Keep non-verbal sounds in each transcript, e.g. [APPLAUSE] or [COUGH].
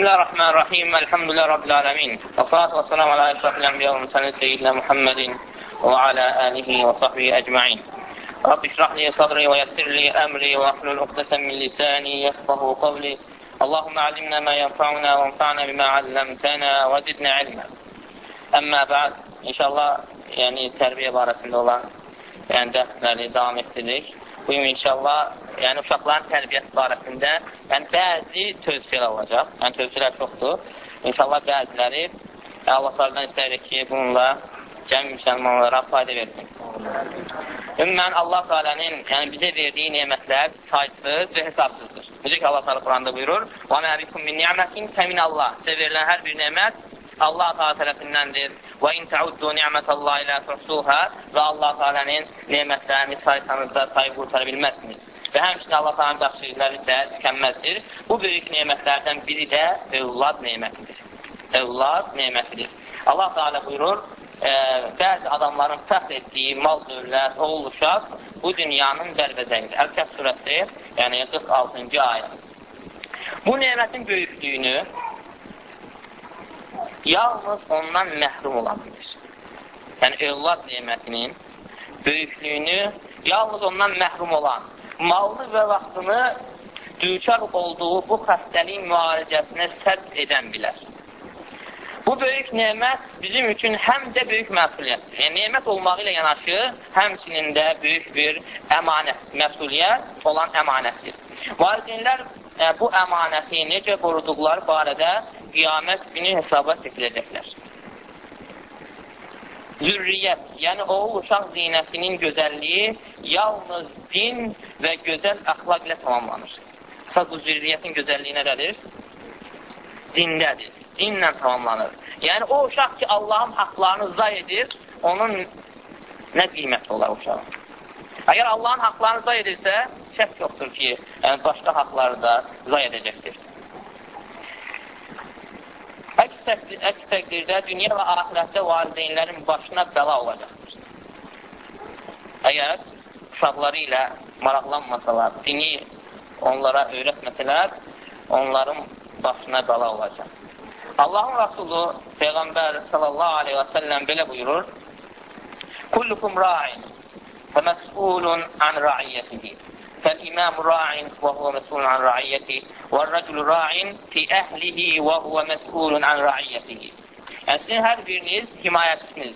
بسم الله الرحمن الرحيم. الحمد لله رب العالمين. والصلاة والسلام على أشرف الأنبياء والمرسلين سيدنا محمد وعلى آله وصحبه أجمعين. رب اشرح لي صدري ويسر لي أمري واحلل عقدة من لساني يفقه قولي. اللهم علمنا ما ينفعنا وانفعنا بما علمتنا وزدنا علما. أما بعد إن شاء الله يعني terbiye barəsində olan يعني دخلنا davam etdirdik. Bu gün inşallah yəni uşaqların tərbiyəsi barəsində yəni bəzi tövsiyələr olacaq. Yəni tövsiyələr çoxdur. İnşallah bəziləri Allah Teala'dan istəyirik ki, bununla cəmi müsəlmanlara fayda versin. Ümumən Allah Teala'nın yəni bizə verdiyi nemətlər saysız və hesabsızdır. Necə ki Allah Teala Quranda buyurur: "Və mə bikum min ni'mətin fəminallah." Sizə verilən hər bir nemət Allah Teala tərəfindəndir. Və in ta'uddu ni'metallahi la tuhsuha və Allah Teala'nın nemətlərini saysanızda sayıb qurtara bilməzsiniz. Və həmçinin Allah Teala'nın bəxşişləri isə tükənməzdir. Bu böyük nemətlərdən biri də övlad nemətidir. Övlad nemətidir. Allah Teala buyurur, e, bəzi adamların fəxr etdiyi mal dövlət, oğul uşaq bu dünyanın dərvəzəyidir. Əl-Kəf surəsi, yəni 46-cı ayə. Bu nemətin böyüklüyünü yalnız ondan məhrum ola bilir. Yəni, övlad nemətinin böyüklüyünü yalnız ondan məhrum olan, malını və vaxtını düçar olduğu bu xəstəliyin müalicəsinə sərf edən bilər. Bu böyük nemət bizim üçün həm də böyük məsuliyyətdir. Yəni, nemət olmağı ilə yanaşı, həmçinin də böyük bir əmanət, məsuliyyət olan əmanətdir. Valideynlər ə, bu əmanəti necə qoruduqları barədə qiyamət günü hesaba çəkiləcəklər. Zürriyyət, yəni oğul uşaq zinəsinin gözəlliyi yalnız din və gözəl əxlaq ilə tamamlanır. Əsas bu zürriyyətin gözəlliyi nədədir? Dindədir, dinlə tamamlanır. Yəni o uşaq ki, Allahın haqlarını zay edir, onun nə qiyməti olar uşağın? Əgər Allahın haqlarını zay edirsə, şək yoxdur ki, yəni başqa haqları da zay edəcəkdir. Əks, əks təqdirdə dünya və ahirətdə valideynlərin başına bəla olacaqdır. Əgər uşaqları ilə maraqlanmasalar, dini onlara öyrətməsələr, onların başına bəla olacaq. Allahın Rasulü Peyğəmbər sallallahu aleyhi və səlləm belə buyurur, Kullukum ra'in və məsulun an ra'iyyətihi. فالإمام راع وهو مسؤول عن رعيته والرجل راع في أهله وهو مسؤول عن رعيته Yəni, sizin hər biriniz himayəçisiniz.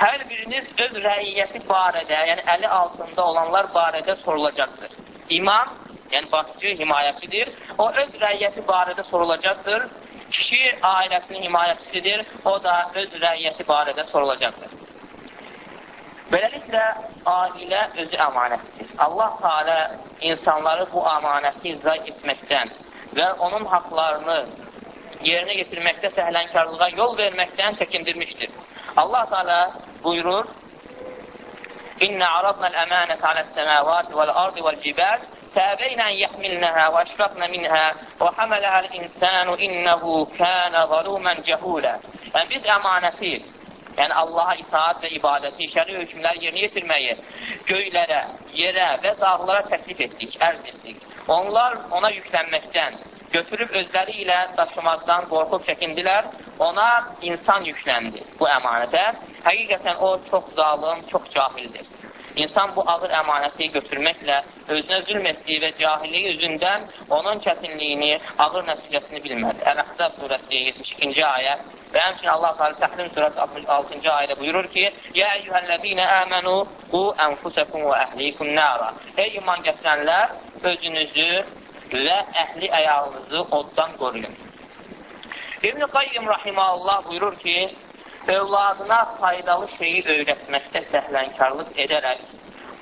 Hər biriniz öz rəiyyəti barədə, yəni əli altında olanlar barədə sorulacaqdır. İmam, yəni başçı himayəçidir. O öz rəiyyəti barədə sorulacaqdır. Kişi ailəsinin himayəçisidir. O da öz rəiyyəti barədə sorulacaqdır. Beləliklə, ailə özü əmanətdir. Allah Teala insanları bu əmanəti izah etməkdən və onun haqlarını yerinə getirməkdə səhlənkarlığa yol verməkdən çəkindirmişdir. Allah Teala buyurur, İnna aradnal əmanət aləs-səmavati vəl-ardı vəl-cibal فأبين أن يحملنها وأشفقن منها وحملها الإنسان إنه كان ظلوما جهولا Yəni, biz əmanəti yəni Allaha itaat və ibadəti, şəri hökmləri yerinə yetirməyi göylərə, yerə və dağlara təklif etdik, ərz etdik. Onlar ona yüklənməkdən, götürüb özləri ilə daşımaqdan qorxub çəkindilər, ona insan yükləndi bu əmanətə. Həqiqətən o çox zalım, çox cahildir. İnsan bu ağır əmanəti götürməklə özünə zülm etdiyi və cahilliyi üzündən onun çətinliyini, ağır nəticəsini bilmədi. Əl-Əhzab surəsi 72-ci ayə Və həmçin Allah Teala Təhrim surəsi 66-cı ayədə buyurur ki: "Ya eyyuhellezine amenu qu enfusakum və əhlikum nara." Ey iman gətirənlər, özünüzü və əhli ayağınızı oddan qoruyun. İbn Qayyim rahimehullah buyurur ki, övladına faydalı şeyi öyrətməkdə səhlənkarlıq edərək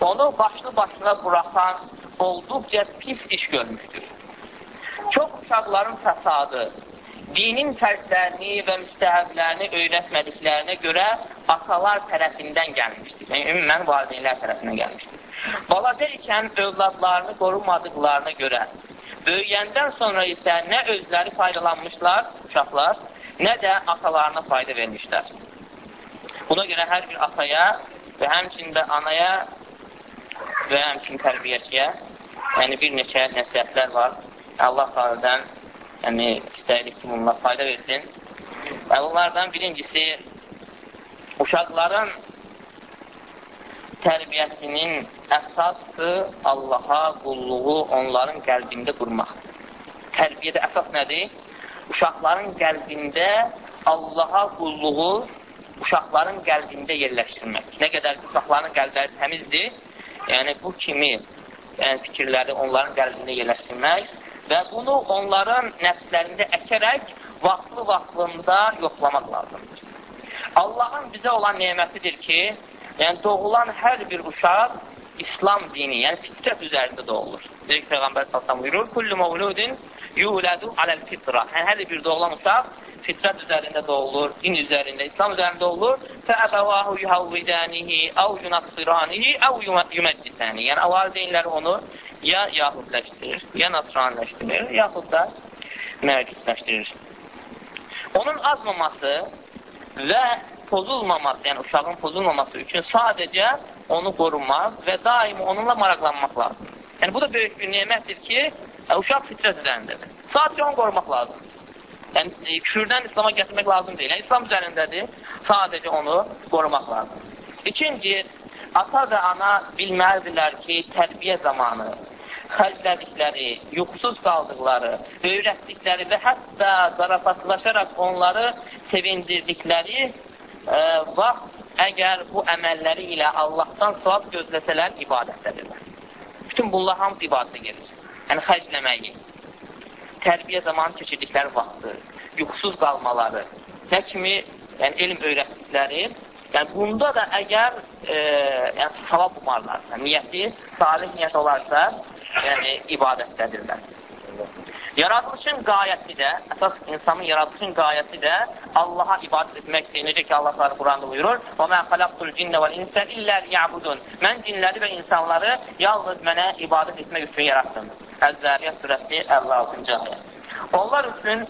onu başlı başına buraxan olduqca pis iş görmüşdür. Çox uşaqların fəsadı, dinin fərzlərini və müstəhəblərini öyrətmədiklərinə görə atalar tərəfindən gəlmişdir. Yəni, ümumən valideynlər tərəfindən gəlmişdir. Balaca ikən övladlarını qorumadıqlarına görə, böyüyəndən sonra isə nə özləri faydalanmışlar, uşaqlar, nə də atalarına fayda vermişlər. Buna görə hər bir ataya və həmçində anaya və həmçin tərbiyəçiyə yəni bir neçə nəsiyyətlər var. Allah xalqdən yəni istəyirik ki, bunlar fayda versin. Və bunlardan birincisi, uşaqların tərbiyəsinin əsası Allaha qulluğu onların qəlbində qurmaqdır. Tərbiyədə əsas nədir? Uşaqların qəlbində Allaha qulluğu uşaqların qəlbində yerləşdirmək. Nə qədər uşaqların qəlbləri təmizdir, yəni bu kimi yəni, fikirləri onların qəlbində yerləşdirmək və bunu onların nəfslərində əkərək vaxtlı-vaxtında yoxlamaq lazımdır. Allahın bizə olan nemətidir ki, yəni doğulan hər bir uşaq İslam dini, yəni fitrət üzərində doğulur. Deyək, Peyğəmbər sallam buyurur, Kullu məvludin yulədu aləl fitra. Yəni, hər bir doğulan uşaq fitrət üzərində doğulur, din üzərində, İslam üzərində doğulur. Fəəbəvahu yuhavvidənihi, əv yunassiranihi, əv yuməccisəni. Yəni, valideynləri onu ya yahudləşdirir, ya nasraniləşdirir, yaxud da mərcüsləşdirir. Onun azmaması və pozulmaması, yəni uşağın pozulmaması üçün sadəcə onu qorumaq və daimi onunla maraqlanmaq lazımdır. Yəni, bu da böyük bir nemətdir ki, uşaq fitrət üzərindədir. Sadəcə onu qorumaq lazımdır. Yəni, e, küfürdən İslama gətirmək lazım deyil. Yəni, İslam üzərindədir, sadəcə onu qorumaq lazımdır. İkinci, ata və ana bilməlidirlər ki, tərbiyə zamanı xərclədikləri, yuxusuz qaldıqları, öyrətdikləri və hətta zarafatlaşaraq onları sevindirdikləri e, vaxt əgər bu əməlləri ilə Allahdan savab gözləsələr ibadətdədirlər. Bütün bunlar hamısı ibadətə gedir. Yəni, xərcləməyi, tərbiyə zamanı keçirdikləri vaxtı, yuxusuz qalmaları, nə kimi yəni, elm öyrətdikləri, yəni bunda da əgər e, yəni, savab umarlarsa, niyyəti, salih niyyət olarsa, yəni ibadətdədirlər. Yaradılışın qayəsi də, əsas insanın yaradılışın qayəsi də Allaha ibadət etməkdir. Necə ki, Allah Teala Quranda buyurur: "Və mə xalaqtul cinnə vel insə illə liyabudun." Mən cinləri və insanları yalnız mənə ibadət etmək üçün yaratdım. Əz-Zariyyət surəsi 56-cı ayə. Onlar üçün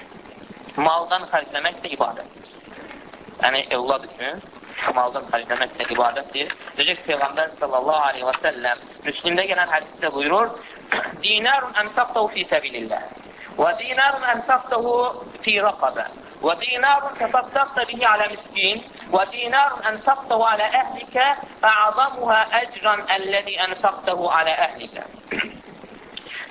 [CLEARS THROAT] maldan xərcləmək də ibadətdir. Yəni, evlad üçün maldan xərcləmək də ibadətdir. Necə ki, Peyğəmbər sallallahu aleyhi və səlləm Müslimdə gələn hədisdə buyurur, [CLEARS THROAT] Dinarun ənfaqdahu fi səbilillah və dinarun ənfaqdahu fi raqabə və dinarun təsaddaqda bihi alə miskin və dinarun ənfaqdahu alə əhlikə ə'zamuhə əcran əlləzi ənfaqdahu alə əhlikə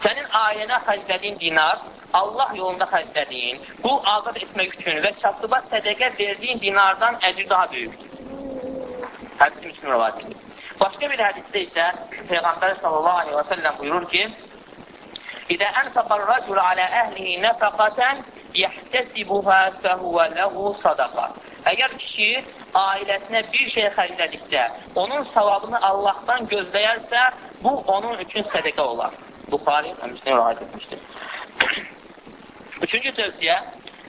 Sənin ayənə xərclədiyin dinar Allah yolunda xərclədiyin, qul azad etmək üçün və kasıba sədəqə verdiyin dinardan əcr daha böyükdür. Hədisi müslim rəvayətidir. Başqa bir hədisdə isə Peyğəmbər sallallahu aleyhi və səlləm buyurur ki, İdə ənfəqər rəcul alə əhlihi nəfəqətən yəhtəsibuhə fəhuvə ləhu sadaqa. Əgər kişi ailəsinə bir şey xərclədikdə, onun savabını Allahdan gözləyərsə, bu onun üçün sədəqə olar. Buxari həmçinin rəayət etmişdir. Üçüncü tövsiyə,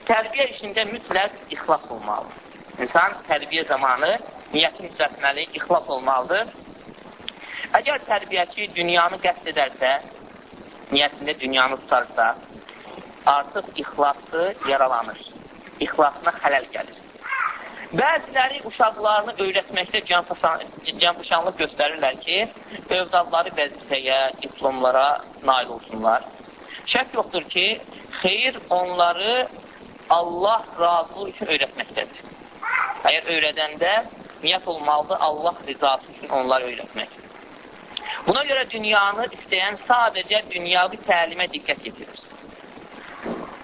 tərbiyə işində mütləq ixlas olmalıdır. İnsan tərbiyə zamanı niyyətini düzəltməli, ixlas olmalıdır. Əgər tərbiyəçi dünyanı qəsd edərsə, niyyətində dünyanı tutarsa, artıq ixlası yaralanır. İxlasına xələl gəlir. Bəziləri uşaqlarını öyrətməkdə canfışanlıq göstərirlər ki, övdadları vəzifəyə, diplomlara nail olsunlar. Şək yoxdur ki, xeyir onları Allah razılığı üçün öyrətməkdədir. Əgər öyrədəndə niyyət olmalıdır Allah rizası üçün onlar öyrətmək. Buna görə dünyanı istəyən sadəcə dünyavi təlimə diqqət yetirir.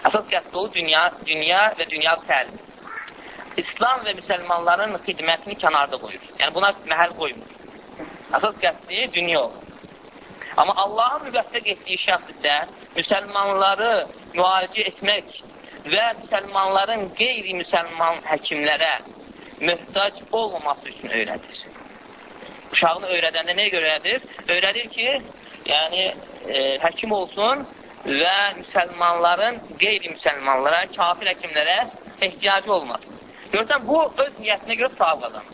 Əsas qəsd olur dünya, dünya və dünyavi təlim. İslam və müsəlmanların xidmətini kənarda qoyur. Yəni buna məhəl qoymur. Əsas qəsdi dünya olur. Amma Allahın müvəffəq etdiyi şəxs isə müsəlmanları müalicə etmək və müsəlmanların qeyri-müsəlman həkimlərə möhtac olmaması üçün öyrədir. Uşağını öyrədəndə nə öyrədir? Öyrədir ki, yəni e, həkim olsun və müsəlmanların qeyri-müsəlmanlara, kafir həkimlərə ehtiyacı olmasın. Görürsən, bu öz niyyətinə görə savab qazanır.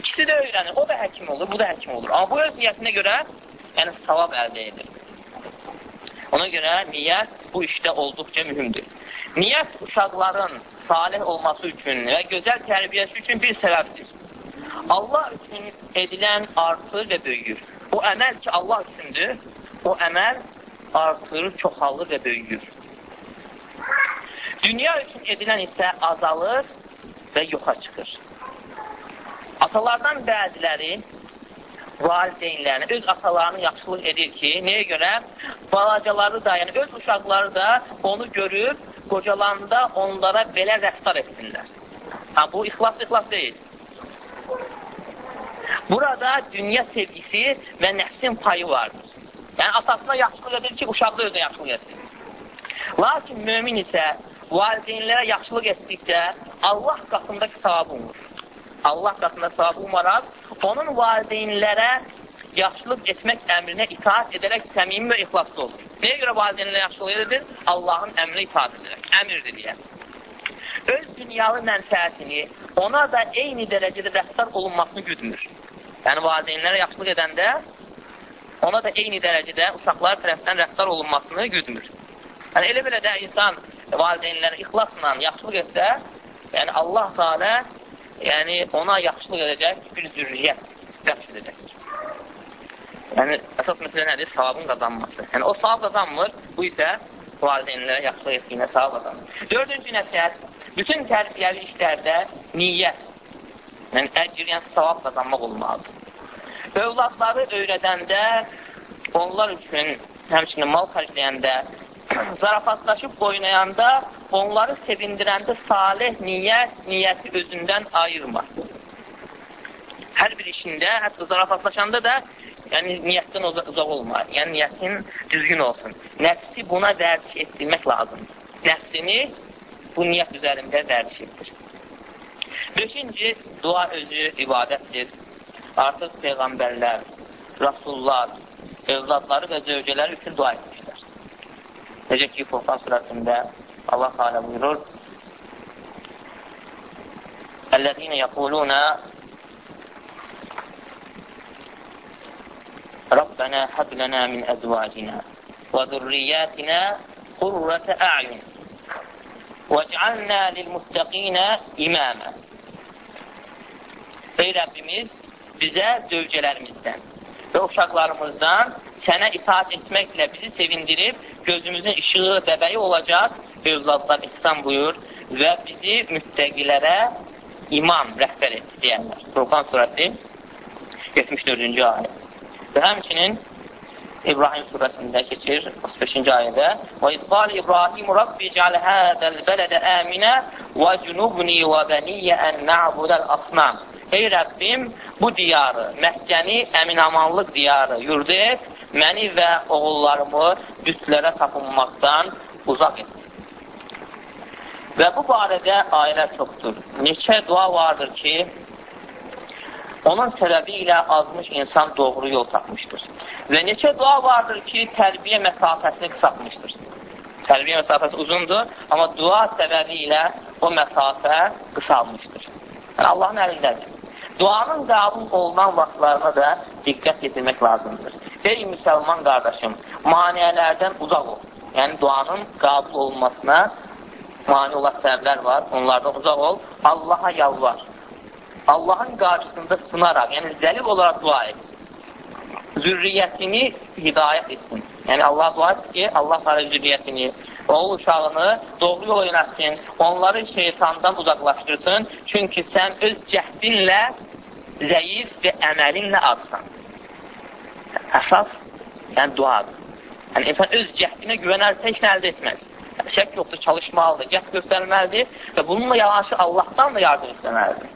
İkisi də öyrənir. O da həkim olur, bu da həkim olur. Amma bu öz niyyətinə görə yəni savab əldə edir. Ona görə niyyət bu işdə olduqca mühümdür. Niyyət uşaqların salih olması üçün və gözəl tərbiyəsi üçün bir səbəbdir. Allah üçün edilən artır və böyüyür. O əməl ki, Allah üçündür, o əməl artır, çoxalır və böyüyür. Dünya üçün edilən isə azalır və yoxa çıxır. Atalardan bəziləri valideynlərinə, öz atalarını yaxşılıq edir ki, nəyə görə? Balacaları da, yəni öz uşaqları da onu görüb, qocalanda onlara belə rəftar etsinlər. Ha, bu ixlas ixlas deyil. Burada dünya sevgisi və nəfsin payı vardır. Yəni, atasına yaxşılıq edir ki, uşaq da özünə yaxşılıq etsin. Lakin mömin isə valideynlərə yaxşılıq etdikdə Allah qatındakı savabı umur. Allah qatında savabı umaraq, onun valideynlərə yaxşılıq etmək əmrinə itaat edərək səmimi və ixlaslı olur. Nəyə görə valideynlərə yaxşılıq edir? Allahın əmrinə itaat edərək, əmirdir deyə. Öz dünyalı mənfəətini ona da eyni dərəcədə rəftar olunmasını güdmür. Yəni, valideynlərə yaxşılıq edəndə ona da eyni dərəcədə uşaqlar tərəfdən rəftar olunmasını güdmür. Yəni, elə belə də insan valideynlərə ixlasla yaxşılıq etsə, yəni Allah Teala yəni ona yaxşılıq edəcək bir zürriyyət bəxş edəcək. Yəni, əsas məsələ nədir? Savabın qazanması. Yəni, o savab qazanmır, bu isə valideynlərə yaxşılıq etdiyinə savab qazanır. Dördüncü nəsiyyət, bütün tərbiyəli işlərdə niyyət, yəni əcr, yəni savab qazanmaq olmalıdır. Övladları öyrədəndə, onlar üçün, həmçinin mal xərcləyəndə, [CLEARS THROAT] zarafatlaşıb oynayanda, onları sevindirəndə salih niyyət, niyyəti özündən ayırma. Hər bir işində, hətta zarafatlaşanda da yəni niyyətdən uzaq olma. Yəni niyyətin düzgün olsun. Nəfsi buna dərdiş etdirmək lazımdır. Nəfsini bu niyyət üzərində dərdiş etdir. Beşinci, dua özü ibadətdir. Artıq Peyğəmbərlər, Rasullar, övladları və zövcələri üçün dua etmişdir. Necə ki, Furqan surəsində Allah Teala buyurur, Əllədinə yəquluna Rabbənə həblənə min əzvacinə və zürriyyətinə qurrətə əyun vəc'alnə lilmuttəqinə imamə Ey Rəbbimiz, bizə zövcələrimizdən və uşaqlarımızdan sənə itaat etməklə bizi sevindirib, gözümüzün işığı, bəbəyi olacaq, övladlar ihsan buyur və bizi müttəqilərə imam, rəhbər et, deyərlər. Furqan surəsi 74-cü ayə. Və həmçinin İbrahim surəsində keçir 35-ci ayədə Və izqal İbrahim Rabbi cəl hədəl bələdə əminə və cünubni və bəniyyə ən na'budəl asnam Ey Rəbbim, bu diyarı, Məkkəni əminamanlıq diyarı yurdu et, məni və oğullarımı bütlərə tapınmaqdan uzaq et. Və bu barədə ayələr çoxdur. Neçə dua vardır ki, onun səbəbi ilə azmış insan doğru yol tapmışdır. Və neçə dua vardır ki, tərbiyə məsafəsini qısaltmışdır. Tərbiyə məsafəsi uzundur, amma dua səbəbi ilə o məsafə qısalmışdır. Yəni, Allahın əlindədir. Duanın qəbul olunan vaxtlarına da diqqət yetirmək lazımdır. Ey müsəlman qardaşım, maniyələrdən uzaq ol. Yəni, duanın qəbul olunmasına mani olan səbəblər var, onlardan uzaq ol. Allaha yalvar. Allahın qarşısında sınaraq, yəni zəlil olaraq dua et. Zürriyyətini hidayət etsin. Yəni, Allah dua etsin ki, Allah sana zürriyyətini, oğul uşağını doğru yola yönətsin, onları şeytandan uzaqlaşdırsın. Çünki sən öz cəhdinlə zəif və əməlinlə azsan. Əsas, yəni duadır. Yəni, insan öz cəhdinə güvənərsə heç nə əldə etməz. Yəni, şək yoxdur, çalışmalıdır, cəhd göstərməlidir və bununla yanaşı Allahdan da yardım istəməlidir.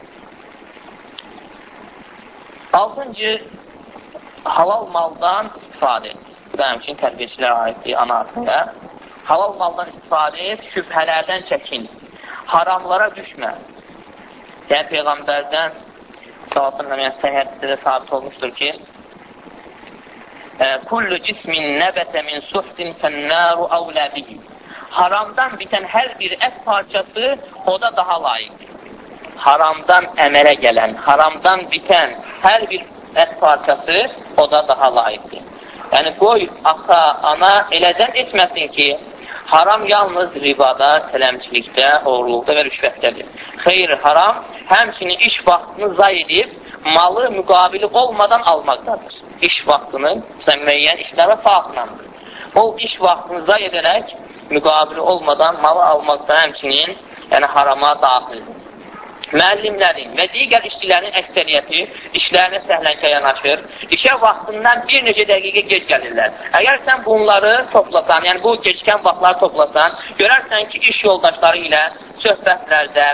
Altıncı, halal maldan istifadə et. Bu da həmçin tərbiyəçilərə aiddir, ana adında. Halal maldan istifadə et, şübhələrdən çəkin, haramlara düşmə. Yəni, Peyğəmbərdən Sallallahu əleyhi səhəddə də sabit olmuşdur ki, Kullu cismin nəbətə min suhdin fənnaru avlə bihi. Haramdan bitən hər bir ət parçası o da daha layiqdir. Haramdan əmələ gələn, haramdan bitən hər bir ət parçası o da daha layiqdir. Yəni, qoy ata, ana elədən etməsin ki, haram yalnız ribada, sələmçilikdə, oğurluqda və rüşvətdədir. Xeyr, haram həmçinin iş vaxtını zay edib, malı müqabili olmadan almaqdadır. İş vaxtını, məsələn, müəyyən işlərə faxlandır. O iş vaxtını zay edərək, müqabili olmadan malı almaq da həmçinin yəni harama daxildir müəllimlərin və digər işçilərin əksəriyyəti işlərinə səhlənkə yanaşır, işə vaxtından bir neçə dəqiqə gec gəlirlər. Əgər sən bunları toplasan, yəni bu gecikən vaxtları toplasan, görərsən ki, iş yoldaşları ilə söhbətlərdə,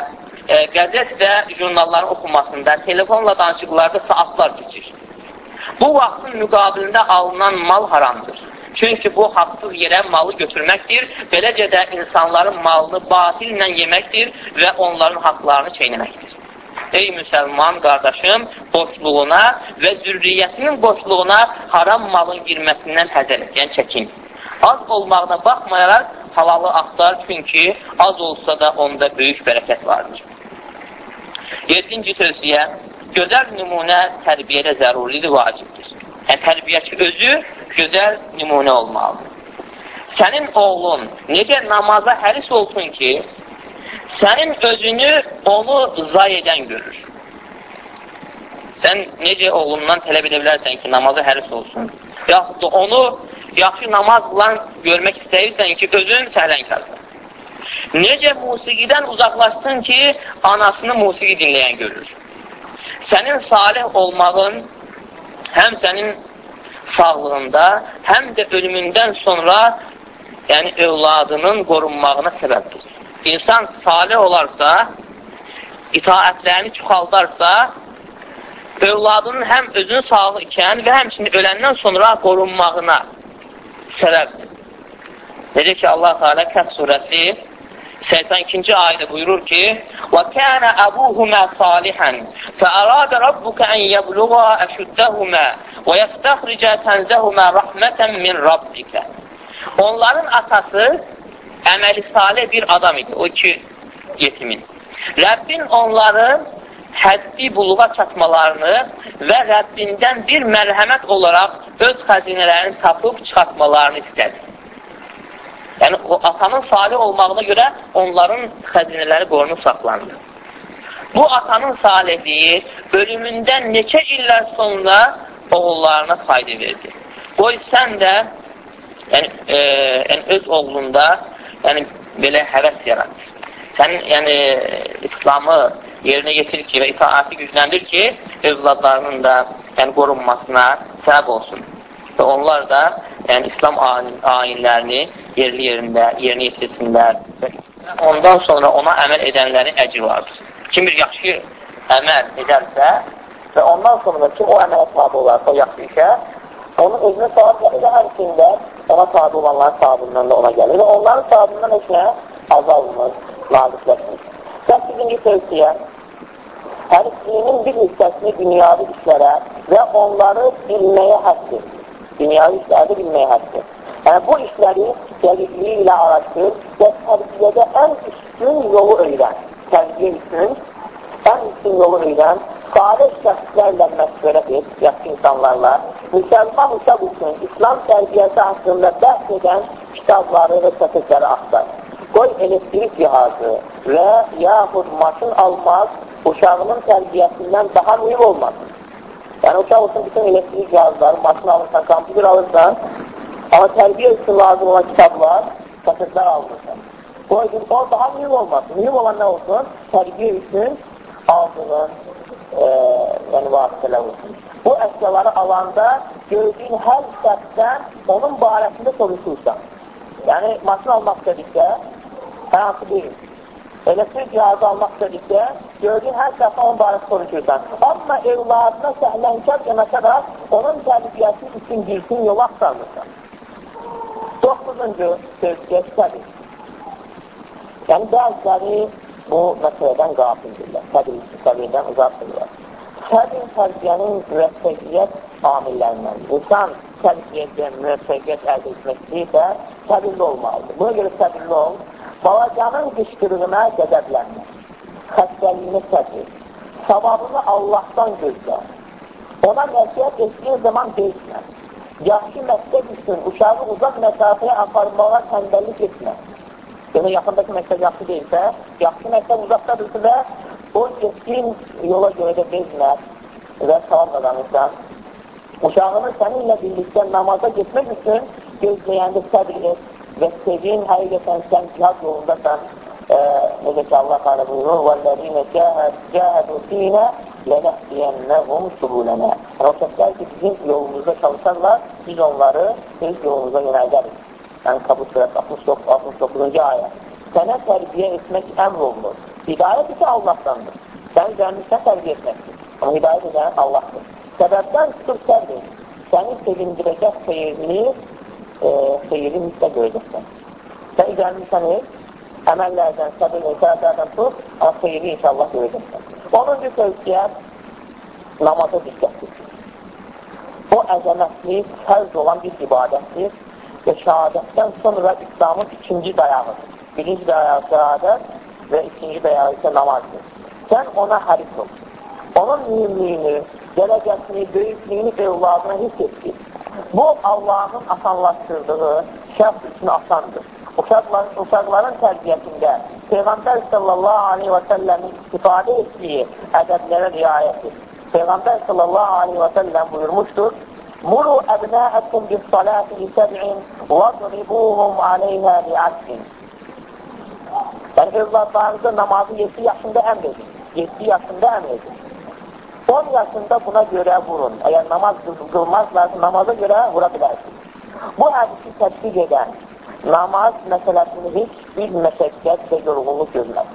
e, qəzət və jurnalların oxumasında, telefonla danışıqlarda saatlar keçir. Bu vaxtın müqabilində alınan mal haramdır. Çünki bu haqsız yerə malı götürməkdir, beləcə də insanların malını batillə yeməkdir və onların haqlarını çeynəməkdir. Ey müsəlman qardaşım, boşluğuna və zürriyyətinin boşluğuna haram malın girməsindən həzər et, yəni çəkin. Az olmağına baxmayaraq halalı axtar, çünki az olsa da onda böyük bərəkət vardır. Yedinci tövsiyə, gözəl nümunə tərbiyədə zəruridir, vacibdir. Yəni, tərbiyəçi özü gözəl nümunə olmalıdır. Sənin oğlun necə namaza həris olsun ki, sənin özünü onu zay edən görür. Sən necə oğlundan tələb edə bilərsən ki, namaza həris olsun? Yaxud da onu yaxşı namazla görmək istəyirsən ki, özün səhlənkarsan. Necə musiqidən uzaqlaşsın ki, anasını musiqi dinləyən görür. Sənin salih olmağın həm sənin sağlığında, həm də ölümündən sonra yəni övladının qorunmağına səbəbdir. İnsan salih olarsa, itaətlərini çoxaldarsa, övladının həm özünün sağlıq ikən və həmçinin öləndən sonra qorunmağına səbəbdir. Necə ki, Allah Teala Kəf surəsi 82-ci ayədə buyurur ki: "Və kana abuhuma salihan fa arada rabbuka an yablugha ashuddahuma və yəstəxricə tənzəhumə rəhmətən min Rabbikə. Onların atası əməli salih bir adam idi, o iki yetimin. Rəbbin onların həddi buluğa çatmalarını və Rəbbindən bir mərhəmət olaraq öz xəzinələrini tapıb çıxartmalarını istədi. Yəni, o atanın salih olmağına görə onların xəzinələri qorunub saxlandı. Bu atanın salihliyi ölümündən neçə illər sonra oğullarına fayda verdi. Qoy sən də yəni, e, yəni öz oğlunda yəni, belə həvəs yarat. Sənin yəni, İslamı yerinə yetir ki, və itaati gücləndir ki, övladlarının da yəni, qorunmasına səbəb olsun. Və onlar da yəni, İslam ayinlərini yerli yerində yerinə yetirsinlər. Ondan sonra ona əməl edənlərin əcri vardır. Kim bir yaxşı əməl edərsə, Və ondan sonra ki, o əmələ tabi olarsa, o yaxşı işə, onun özünə savab gəlir və həmçində ona tabi olanların savabından da ona gəlir və onların savabından heç nə azalmır, nazikləşmir. Və birinci tövsiyə, hər dinin bir hissəsini dünyavi işlərə və onları bilməyə həsdir. Dünyavi işləri bilməyə həsdir. Yəni, bu işləri dəqiqliyi ilə araşdır və tərbiyədə ən üstün yolu öyrən. Tərbiyə üçün ən üstün yolu öyrən salih şəxslərlə məşvərət et, yaxşı insanlarla, müsəlman uşaq üçün İslam tərbiyəsi haqqında bəhs edən kitabları və sətirləri axtar. Qoy elektrik cihazı və yaxud maşın almaq uşağının tərbiyəsindən daha mühüm olmaz. Yəni, uşaq üçün bütün elektrik cihazları, maşın alırsan, kompüter alırsan, amma tərbiyə üçün lazım olan kitablar, sətirlər alırsan. Qoy, o daha mühüm olmaz. Mühüm olan nə olsun? Tərbiyə üçün aldığın e, yəni vasitələr olsun. Bu əşyaları alanda gördüyün hər şəxsdən onun barəsində soruşursan. Yəni, maşın almaq istədikdə, hər hansı bir elektrik cihazı almaq istədikdə, gördüyün hər şəxsdən onun barəsində soruşursan. Amma evladına səhlənkər yanaşaraq onun tərbiyəsi üçün bilsin yolu axtarmırsan. 9-cu tövsiyə istədir. Yəni, bəziləri bu məsələdən qafildirlər. Səbirdən uzaqdırlar. Səbir tərbiyənin müvəffəqiyyət amillərindən. İnsan tərbiyədən müvəffəqiyyət əldə etmək istəyirsə, səbirli olmalıdır. Buna görə səbirli ol. Balacanın qışqırığına qədəblənmə. Xəstəliyini səbir. Savabını Allahdan gözlə. Ona nəsiyyət etdiyin zaman deyilmə Yaxşı məktəb üçün uşağı uzaq məsafəyə aparmağa təndəllik etmə. Yəni, yaxındakı məktəb yaxşı deyilsə, yaxşı məktəb uzaqdadırsa və o getdiyin yola görə də bezmər və savab qazanırsan. Uşağını səninlə birlikdə namaza getmək üçün gözləyəndə səbir et. və sevin, həqiqətən sən cihad yolundasan, e, necə ki Allah Teala buyurur, وَالَّذِينَ جَاهَدُوا فِينَا لَنَحْدِيَنَّهُمْ سُبُولَنَا O kəslər ki, bizim yolumuzda çalışarlar, biz onları öz yolumuza yönəldərik. Yəni, Kabut surəsi 69-cu ayə. Sənə tərbiyə etmək əmr olunur. Hidayət isə Allahdandır. Sən üzərinizdə tərbiyə etməkdir. Amma hidayət edən Allahdır. Səbəbdən tutub səbr Səni sevindirəcək xeyirli, e, xeyirli müstə görəcəksən. Sən üzərinizdən et, əməllərdən, səbirlə, səhətlərdən tut, xeyirli inşallah görəcəksən. Onun bir tövsiyyət namaza diqqətdir. O əzəmətli, fərz olan bir ibadətdir və şəhadətdən sonra İslamın ikinci dayağıdır. Birinci dayağı şəhadət və ikinci dayağı isə namazdır. Sən ona həris ol. Onun mühümlüyünü, dərəcəsini, böyüklüyünü evladına hiss etdir. Bu, Allahın asanlaşdırdığı şəxs üçün asandır. Uşaqların, uşaqların tərbiyyəsində Peyğəmbər sallallahu aleyhi və səlləmin istifadə etdiyi ədəblərə riayətdir. Peyğəmbər sallallahu aleyhi və səlləm buyurmuşdur, Muru əbnəəkum bis salati li səb'in və dribuhum aleyhə li əsrin. Yəni, övladlarınızı namazı 7 yaşında əmr edin. 7 yaşında əmr edin. 10 yaşında buna görə vurun. Əgər namaz qılmazlarsa, namaza görə vura bilərsiniz. Bu hədisi tətbiq edən namaz məsələsini heç bir məşəqqət və yorğunluq görməz.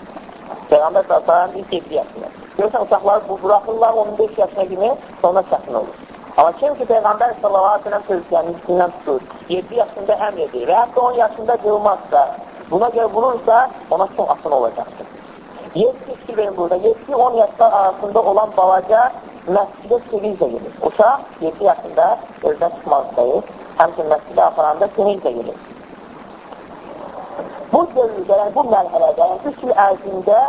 Peyğəmbər s.ə.v ilk 7 yaşında. Görürsən, uşaqlar bu, buraxırlar 15 yaşına kimi, sonra çətin olur. Amma kim ki, Peyğəmbər s.ə.v sözlərinin üstündən tutur, 7 yaşında əmr edir və hətta 10 yaşında qılmazsa, buna görə vurursa, ona çox asın olacaqdır. 7 fikir verin burada, 7-10 yaşlar arasında olan balaca məscidə sevinclə gelir. Uşaq 7 yaşında özdən çıxmaq istəyir, həmçin məscidə aparanda sevinclə gelir. Bu dövrdə, yəni bu mərhələdə, yəni 3 il ərzində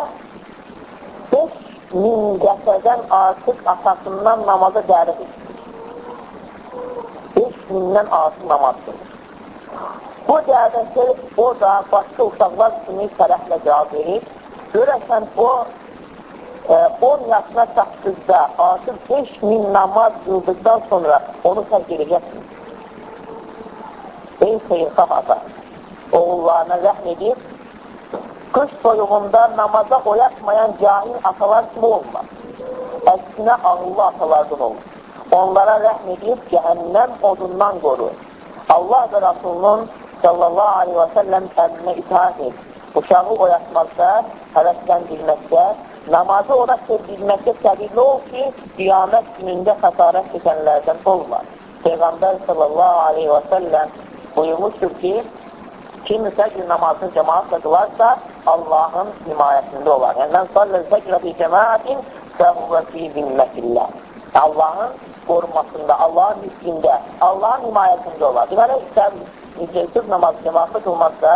5 min dəfədən artıq atasından namaza dəvət etdik. 5 mindən artıq namaz qılır. Bu dəvəti o da başqa uşaqlar kimi tərəflə cavab verir. Görəsən o e, 10 yaşına çatdıqda artıq 5 min namaz qıldıqdan sonra onu tərk edəcəksiniz. Ey xeyirxah ata! Oğullarına rəhm edib, qış soyuğunda namaza oyatmayan cahil atalar kimi olmaz. Əksinə ağıllı atalardan olur. Onlara rəhm edib cəhənnəm odundan qorur. Allah və Rasulunun sallallahu aleyhi və səlləm əmrinə itaat et. Uşağı oyatmaqda, həvəsləndirməkdə, namazı ona sevdirməkdə səbirli ol ki, qiyamət günündə xəsarət çəkənlərdən olmaz. Peyğəmbər sallallahu aleyhi və səlləm buyurmuşdur ki, Kimsə ki, namazını cəmaatla qılarsa, Allahın himayəsində olar. Yəni, mən salləl fəkrə fi cəmaətin fəhvə fi zimmətillah. Allahın qorumasında, Allahın riskində, Allahın himayəsində olar. Deməli, sən sırf namazı cəmaatla qılmazsa,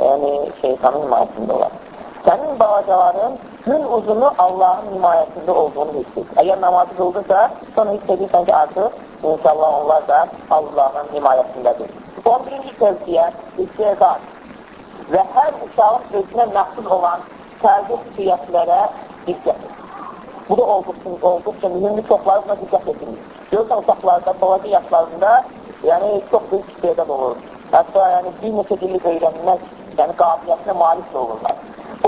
yəni, şeytanın himayəsində olar. Sənin balacaların gün uzunu Allahın himayəsində olduğunu hiss et. Əgər namazı qıldısa, sonra hiss edirsən ki, artıq inşallah onlar da Allahın himayəsindədir. 11-ci tövsiyə istedad və hər uşağın özünə məxsus olan fərqi xüsusiyyətlərə diqqət edir. Bu da olduqca, olduqca mühümlü çoxları buna diqqət edilir. Görürsən uşaqlarda, balaca yaşlarında yəni çox böyük istedad olur. Hətta yəni, bir neçə dili öyrənmək yəni, qabiliyyətinə malik də olurlar.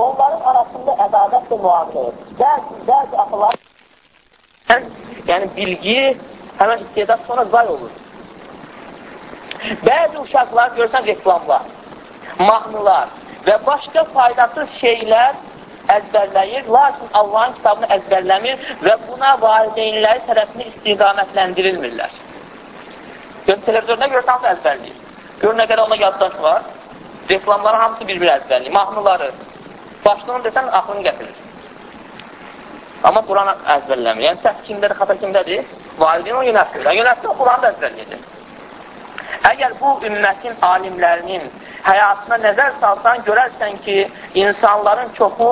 Onların arasında ədalət və müamilə edir. Bəzi, bəzi axılar yəni bilgi, həmən istedad sonra zay olur. Bəzi uşaqlar görsən reklamlar, mahnılar və başqa faydasız şeylər əzbərləyir, lakin Allahın kitabını əzbərləmir və buna valideynləri tərəfini istiqamətləndirilmirlər. Gör, televizorda görsən hamısı əzbərləyir. Gör, nə qədər ona yaddaş var. Reklamları hamısı bir-bir əzbərləyir. Mahnıları. Başlığını desən, axırını gətirir. Amma Quran əzbərləmir. Yəni, səhv kimdədir, xata kimdədir? Valideyn o yönətdir. Yönətdir, Quranı da əzbərləyir. Əgər bu ümmətin alimlərinin həyatına nəzər salsan, görərsən ki, insanların çoxu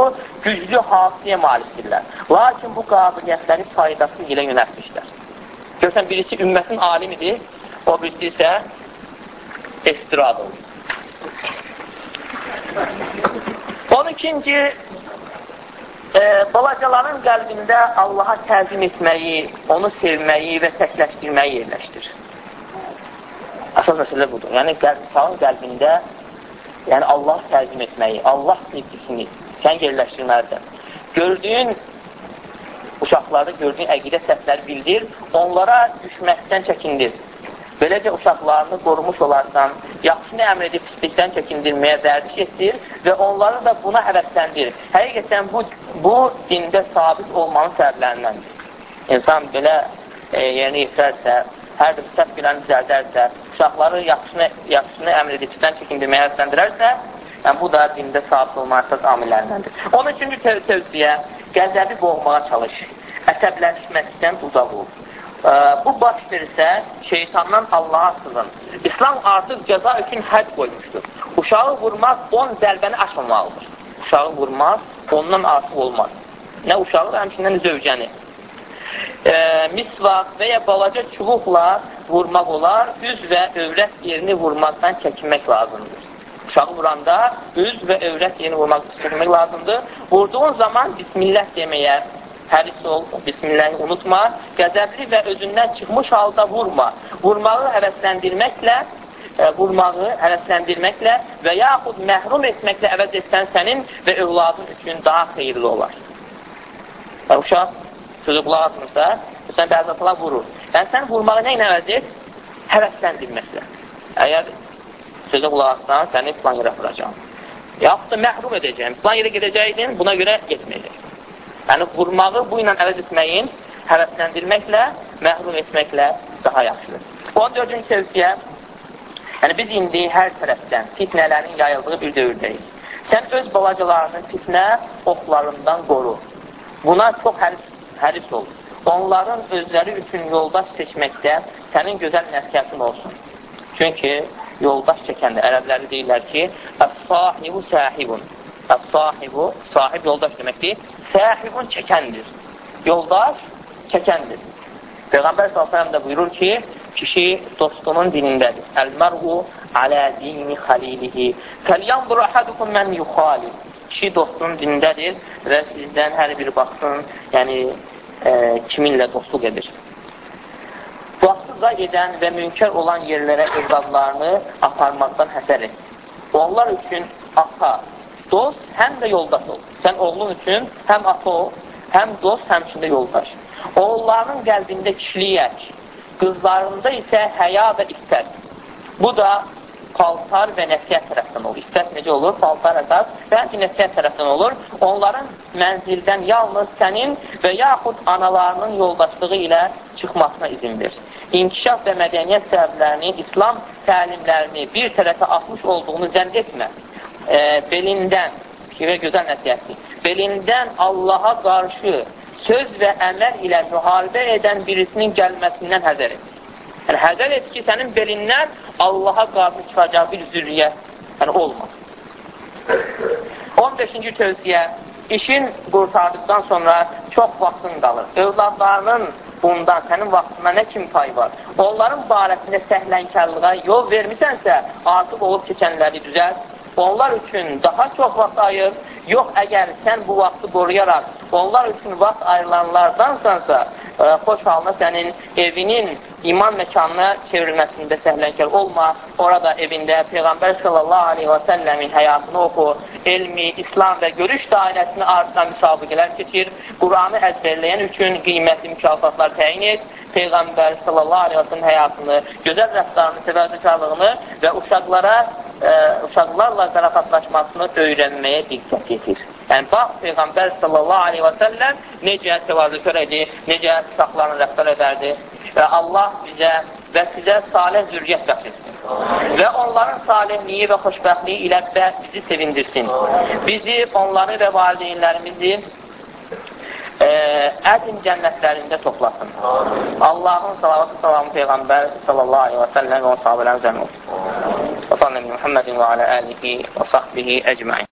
güclü hafizəyə malikdirlər. Lakin bu qabiliyyətləri faydası ilə yönətmişlər. Görsən, birisi ümmətin alimidir, o birisi isə estirad olur. 12-ci e, balacaların qəlbində Allaha təzim etməyi, onu sevməyi və təkləşdirməyi yerləşdir. Əsas məsələ budur. Yəni, qəlb, uşağın qəlbində yəni Allah təzim etməyi, Allah sevgisini sən yerləşdirməlisən. Gördüyün uşaqlarda gördüyün əqidə səhvləri bildir, onlara düşməkdən çəkindir. Beləcə uşaqlarını qorumuş olarsan, yaxşını əmr edib pislikdən çəkindirməyə vərdiş etdir və onları da buna həvəsləndir. Həqiqətən bu, bu dində sabit olmanın səbəblərindəndir. İnsan belə e, yerinə yetirərsə, hər bir səhv biləni düzəldərsə, uşaqları yaxşını, yaxşını əmr edib pisdən çəkindirməyə həvəsləndirərsə, yəni bu da dində sabit olma əsas amillərindəndir. Onun üçüncü tövsiyə, qəzəbi boğmağa çalış, əsəbləşməkdən uzaq ol. Ə, bu baş verirsə, şeytandan Allaha sığın. İslam artıq cəza üçün hədd qoymuşdur. Uşağı vurmaq 10 zərbəni aşmamalıdır. Uşağı vurmaq ondan artıq olmaz. Nə uşağı, həmçindən zövcəni. E, misvaq və ya balaca çubuqla vurmaq olar, üz və övrət yerini vurmaqdan çəkinmək lazımdır. Uşağı vuranda üz və övrət yerini vurmaq çəkinmək lazımdır. Vurduğun zaman Bismillah deməyə həris ol, Bismillahi unutma, qəzəbli və özündən çıxmış halda vurma. Vurmağı həvəsləndirməklə vurmağı həvəsləndirməklə və yaxud məhrum etməklə əvəz etsən sənin və övladın üçün daha xeyirli olar. Və uşaq sözü qulaq atmırsa, sən bəzi atalar vurur. Yəni, sən vurmağı nə ilə əvəz et? Həvəsləndirməklə. Əgər sözü qulaq atsan, səni plan yerə vuracaq. Yaxud da məhrum edəcəyim. Plan yerə gedəcəkdin, buna görə getməyəcək. Yəni, vurmağı bu ilə əvəz etməyin həvəsləndirməklə, məhrum etməklə daha yaxşıdır. 14-cü tövsiyə, yəni biz indi hər tərəfdən fitnələrin yayıldığı bir dövrdəyik. Sən öz balacalarını fitnə oxlarından qoru. Buna çox həris, həris ol. Onların özləri üçün yoldaş seçməkdə sənin gözəl nəsiyyətin olsun. Çünki yoldaş çəkəndə ərəbləri deyirlər ki, Əs-sahibu sahibun. Əs-sahibu, sahib yoldaş deməkdir. Sahibun çəkəndir. Yoldaş çəkəndir. Peyğəmbər s.ə.v də buyurur ki, kişi dostunun dinindədir. Əl-mərhu alə dini xalilihi. Fəlyanbur əhadukum mən yuxalib. Kişi dostunun dinindədir və sizdən hər biri baxsın, yəni e, kiminlə dostluq edir. Vaxtı edən və münkər olan yerlərə evladlarını aparmaqdan həsər et. Onlar üçün ata, dost, həm də yoldaş ol. Sən oğlun üçün həm ata ol, həm dost, həmçində yoldaş. Oğulların qəlbində kişiliyyək, qızlarında isə həya və iffət. Bu da paltar və nəsiyyət tərəfdən olur. İffət necə olur? Paltar əsas və həmçin nəsiyyət tərəfdən olur. Onların mənzildən yalnız sənin və yaxud analarının yoldaşlığı ilə çıxmasına izin ver. İnkişaf və mədəniyyət səbəblərinin İslam təlimlərini bir tərəfə atmış olduğunu zənd etmə e, belindən, fikir və gözəl nəsiyyətdir, belindən Allaha qarşı söz və əməl ilə müharibə edən birisinin gəlməsindən həzər et. Yəni, həzər et ki, sənin belindən Allaha qarşı çıxacaq bir zürriyyət yəni, olmaz. 15-ci tövsiyə, işin qurtardıqdan sonra çox vaxtın qalır. Övladlarının bundan, sənin vaxtına nə kimi pay var? Onların barəsində səhlənkarlığa yol vermisənsə, artıq olub keçənləri düzəlt, onlar üçün daha çox vaxt ayır, yox əgər sən bu vaxtı qoruyaraq onlar üçün vaxt ayrılanlardansansa, xoş halına sənin evinin iman məkanına çevrilməsində səhlənkar olma, orada evində Peyğəmbər sallallahu aleyhi və səlləmin həyatını oxu, elmi, İslam və görüş dairəsini artıran müsabiqələr keçir, Quranı əzbərləyən üçün qiymətli mükafatlar təyin et, Peyğəmbər sallallahu aleyhi və səlləm həyatını, gözəl rəftarını, təvəzzükarlığını və uşaqlara ə, uşaqlarla zarafatlaşmasını öyrənməyə diqqət yetir. Yəni, bax, Peyğəmbər sallallahu aleyhi və səlləm necə təvazükər edir, necə uşaqlarla rəftar edərdi və Allah bizə və sizə salih zürriyyət bəxş etsin. Və onların salihliyi və xoşbəxtliyi ilə bizi sevindirsin. Bizi, onları və valideynlərimizi e, ədin cənnətlərində toplasın. Allahın salavatı salamı Peyğəmbər sallallahu aleyhi və səlləm və onun sahabələrin üzərinə olsun. Və sallallahu Muhammedin və alə alihi və sahbihi əcməin.